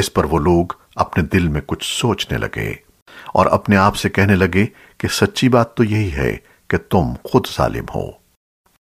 اس پر وہ لوگ اپنے دل میں کچھ سوچنے لگے اور اپنے آپ سے کہنے لگے کہ سچی بات تو یہی ہے کہ تم خود ظالم ہو۔